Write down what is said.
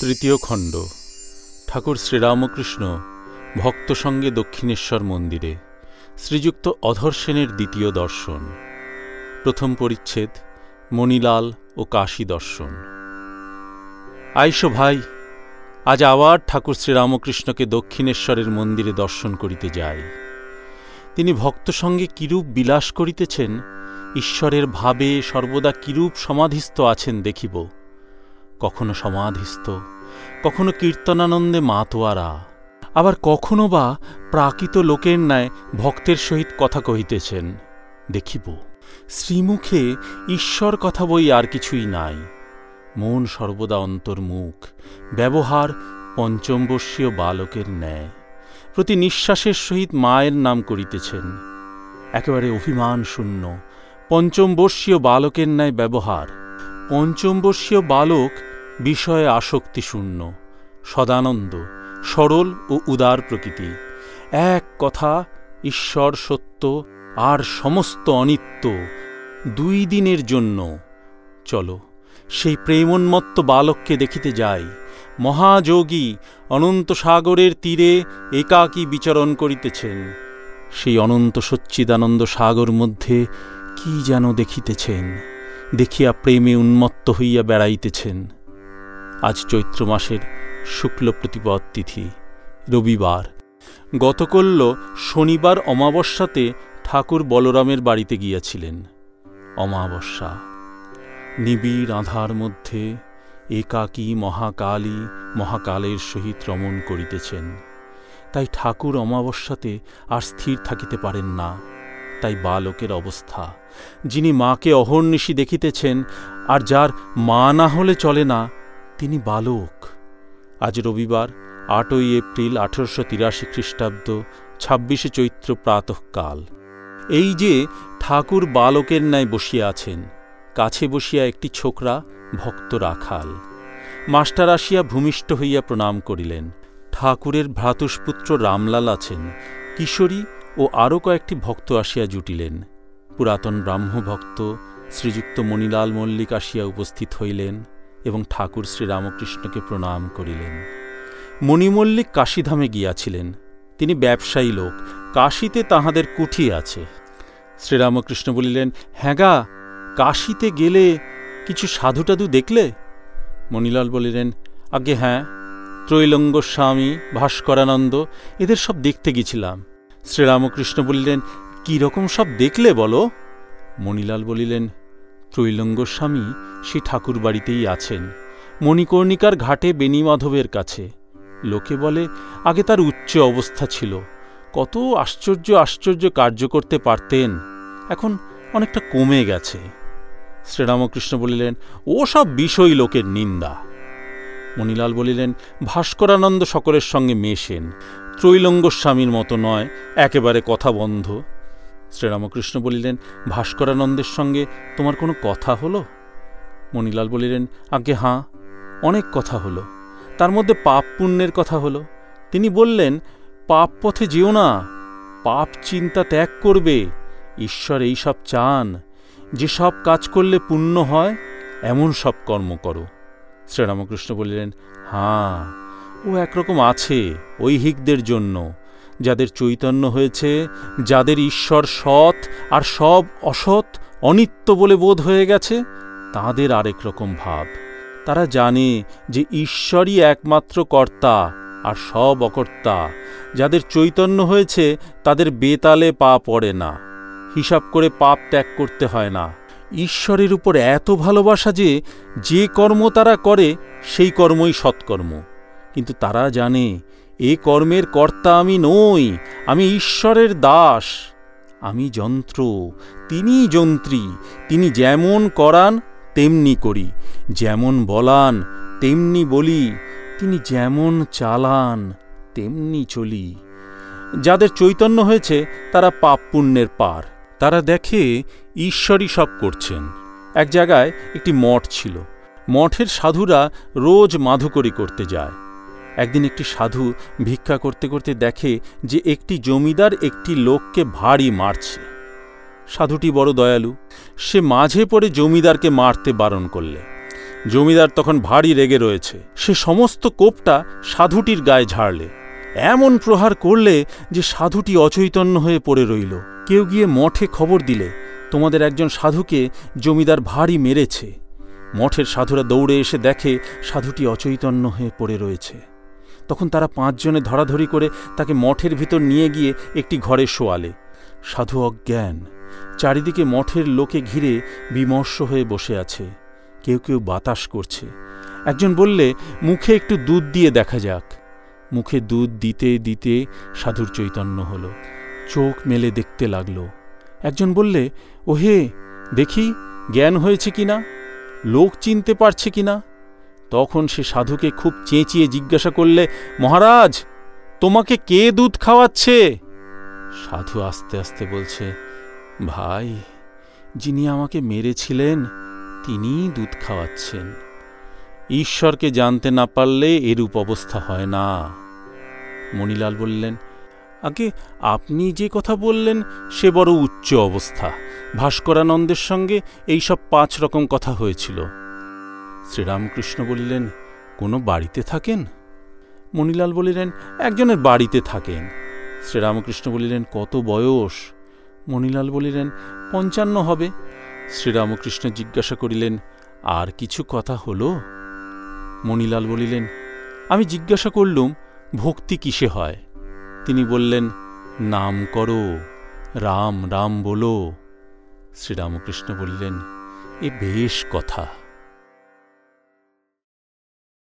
তৃতীয় খণ্ড। ঠাকুর শ্রীরামকৃষ্ণ ভক্ত সঙ্গে দক্ষিণেশ্বর মন্দিরে শ্রীযুক্ত অধর সেনের দ্বিতীয় দর্শন। প্রথম পরিচ্ছেদ, মণিলাল ও কাশী দর্শন। আইসো ভাই, আজ আবার ঠাকুর শ্রীরামকৃষ্ণকে দক্ষিণেশ্বরের মন্দিরে দর্শন করিতে যাই। তিনি ভক্ত সঙ্গে কিরূপ বিলাস করিতেছেন, ঈশ্বরের ভাবে সর্বদা কিরূপ সমাধিস্থ আছেন দেখিব। কখনো সমাধিস্থ, কখনো কীর্তনানন্দে মাতোয়ারা আবার কখনো বা প্রাকৃত লোকের ন্যায় ভক্তের সহিত কথা কহিতেছেন। দেখিব, শ্রীমুখে ঈশ্বর কথা বই আর কিছুই নাই। মন সর্বদা অন্তর্মুখ, ব্যবহার পঞ্চমবর্ষীয় বালকের ন্যায়। প্রতি নিঃশ্বাসের সহিত মায়ের নাম করিতেছেন। একেবারে অভিমান শূন্য, পঞ্চমবর্ষীয় বালকের ন্যায় ব্যবহার। পঞ্চমবর্ষীয় বালক বিষয়ে আসক্তি শূন্য সদানন্দ, সরল ও উদার প্রকৃতি। এক কথা, ঈশ্বর সত্য আর সমস্ত অনিত্য দুই দিনের জন্য। চলো, সেই প্রেমোন্মত্ত বালককে দেখিতে যাই। মহাযোগী অনন্ত সাগরের তীরে একাকী বিচরণ করিতেছেন। সেই অনন্ত সচ্চিদানন্দ সাগর মধ্যে কি যেন দেখিতেছেন। দেখিয়া প্রেমে উন্মত্ত হইয়া বেড়াইতেছেন। আজ চৈত্র মাসের শুক্ল প্রতিপদ তিথি, রবিবার। গতকল্য শনিবার অমাবস্যাতে ঠাকুর বলরামের বাড়িতে গিয়াছিলেন। অমাবস্যা। নিবিড় আধার মধ্যে একাকী মহাকালী মহাকালের সহিত রমণ করিতেছেন। তাই ঠাকুর অমাবস্যাতে আর স্থির থাকিতে পারেন না। তাই বালকের অবস্থা। যিনি মাকে অহর্নিশি দেখিতেছেন, আর যার মা না হলে চলে না, তিনি বালক। আজ রবিবার, আটই এপ্রিল আঠেরোশো তিরাশি খ্রিস্টাব্দ, ছাব্বিশে চৈত্র প্রাতঃকাল। এই যে ঠাকুর বালকের ন্যায় বসিয়া আছেন, কাছে বসিয়া একটি ছোকরা, ভক্ত রাখাল। মাস্টার আসিয়া ভূমিষ্ঠ হইয়া প্রণাম করিলেন। ঠাকুরের ভ্রাতুষ্পুত্র রামলাল আছেন, কিশোরী ও আরও কয়েকটি ভক্ত আসিয়া জুটিলেন। পুরাতন ব্রাহ্মভক্ত শ্রীযুক্ত মণিলাল মল্লিক আসিয়া উপস্থিত হইলেন এবং ঠাকুর শ্রীরামকৃষ্ণকে প্রণাম করিলেন। মণিমল্লিক কাশীধামে গিয়াছিলেন। তিনি ব্যবসায়ী লোক, কাশীতে তাহাদের কুঠি আছে। শ্রীরামকৃষ্ণ বলিলেন হ্যাঁগা কাশীতে গেলে কিছু সাধুটাধু দেখলে? মণিলাল বলিলেন আগে হ্যাঁ। ত্রৈলঙ্গ স্বামী ভাস্করানন্দ, এদের সব দেখতে গেছিলাম শ্রীরামকৃষ্ণ বলিলেন, কী রকম সব দেখলে বলো? মণিলাল বলিলেন, ত্রৈলঙ্গ স্বামী সে ঠাকুর বাড়িতেই আছেন, মণিকর্ণিকার ঘাটে বেণীমাধবের কাছে। লোকে বলে, আগে তার উচ্চ অবস্থা ছিল, কত আশ্চর্য আশ্চর্য কার্য করতে পারতেন, এখন অনেকটা কমে গেছে। শ্রীরামকৃষ্ণ বলিলেন, ও সব বিষয় লোকের নিন্দা। মণিলাল বলিলেন, ভাস্করানন্দ সকলের সঙ্গে মেশেন ত্রৈলঙ্গ স্বামীর মতো নয়, একেবারে কথা বন্ধ। শ্রীরামকৃষ্ণ বলিলেন, ভাস্করানন্দের সঙ্গে তোমার কোনো কথা হলো? মণিলাল বলিলেন আগে হাঁ, অনেক কথা হলো। তার মধ্যে পাপ পুণ্যের কথা হলো। তিনি বললেন, পাপ পথে যেও না, পাপ চিন্তা ত্যাগ করবে, ঈশ্বর এই সব চান। যে সব কাজ করলে পুণ্য হয়, এমন সব কর্ম করো। শ্রীরামকৃষ্ণ বলিলেন, হাঁ। ও একরকম আছে ঐহিকদের জন্য, যাদের চৈতন্য হয়েছে, যাদের ঈশ্বর সৎ আর সব অসৎ অনিত্য বলে বোধ হয়ে গেছে, তাদের আরেক রকম ভাব। তারা জানে যে ঈশ্বরই একমাত্র কর্তা আর সব অকর্তা, যাদের চৈতন্য হয়েছে, তাদের বেতালে পা পড়ে না। হিসাব করে পাপ ত্যাগ করতে হয় না। ঈশ্বরের উপর এত ভালোবাসা যে যে কর্ম তারা করে, সেই কর্মই সৎকর্ম। কিন্তু তারা জানে, এ কর্মের কর্তা আমি নই, আমি ঈশ্বরের দাস। আমি যন্ত্র তিনি যন্ত্রী, তিনি যেমন করান, তেমনি করি। যেমন বলান, তেমনি বলি, তিনি যেমন চালান, তেমনি চলি। যাদের চৈতন্য হয়েছে, তারা পাপ পুণ্যের পার। তারা দেখে, ঈশ্বরই সব করছেন। এক জায়গায় একটি মঠ ছিল। মঠের সাধুরা রোজ মাধুকরি করতে যায়। একদিন একটি সাধু ভিক্ষা করতে করতে দেখে যে একটি জমিদার একটি লোককে ভারী মারছে। সাধুটি বড় দয়ালু, সে মাঝে পড়ে জমিদারকে মারতে বারণ করলে। জমিদার তখন ভারী রেগে রয়েছে। সে সমস্ত কোপটা সাধুটির গায়ে ঝাড়লে। এমন প্রহার করলে যে সাধুটি অচৈতন্য হয়ে পড়ে রইল। কেউ গিয়ে মঠে খবর দিলে, তোমাদের একজন সাধুকে জমিদার ভারী মেরেছে। মঠের সাধুরা দৌড়ে এসে দেখে সাধুটি অচৈতন্য হয়ে পড়ে রয়েছে। তখন তারা পাঁচজনে ধরাধরি করে তাকে মঠের ভিতর নিয়ে গিয়ে একটি ঘরে শোয়ালে। সাধু অজ্ঞান, চারিদিকে মঠের লোকে ঘিরে বিমর্ষ হয়ে বসে আছে। কেউ কেউ বাতাস করছে। একজন বললে, মুখে একটু দুধ দিয়ে দেখা যাক। মুখে দুধ দিতে দিতে সাধুর চৈতন্য হলো। চোখ মেলে দেখতে লাগল। একজন বললে, ওহে, দেখি, জ্ঞান হয়েছে কিনা? লোক চিনতে পারছে কিনা? তখন সে সাধুকে খুব চেঁচিয়ে জিজ্ঞাসা করলে, মহারাজ, তোমাকে কে দুধ খাওয়াচ্ছে? সাধু আস্তে আস্তে বলছে, ভাই, যিনি আমাকে মেরেছিলেন, তিনিই দুধ খাওয়াচ্ছেন। ঈশ্বরকে জানতে না পারলে এরূপ অবস্থা হয় না। মণিলাল বললেন, আগে আপনি যে কথা বললেন, সে বড় উচ্চ অবস্থা। ভাস্করানন্দের সঙ্গে এই সব পাঁচ রকম কথা হয়েছিল। শ্রীরামকৃষ্ণ বলিলেন, কোনো বাড়িতে থাকেন? মণিলাল বলিলেন, একজনের বাড়িতে থাকেন। শ্রীরামকৃষ্ণ বলিলেন, কত বয়স? মণিলাল বলিলেন, পঞ্চান্ন হবে। শ্রীরামকৃষ্ণ জিজ্ঞাসা করিলেন, আর কিছু কথা হলো? মণিলাল বলিলেন, আমি জিজ্ঞাসা করলুম, ভক্তি কিসে হয়? তিনি বললেন, নাম করো, রাম রাম বলো। শ্রীরামকৃষ্ণ বললেন, এ বেশ কথা।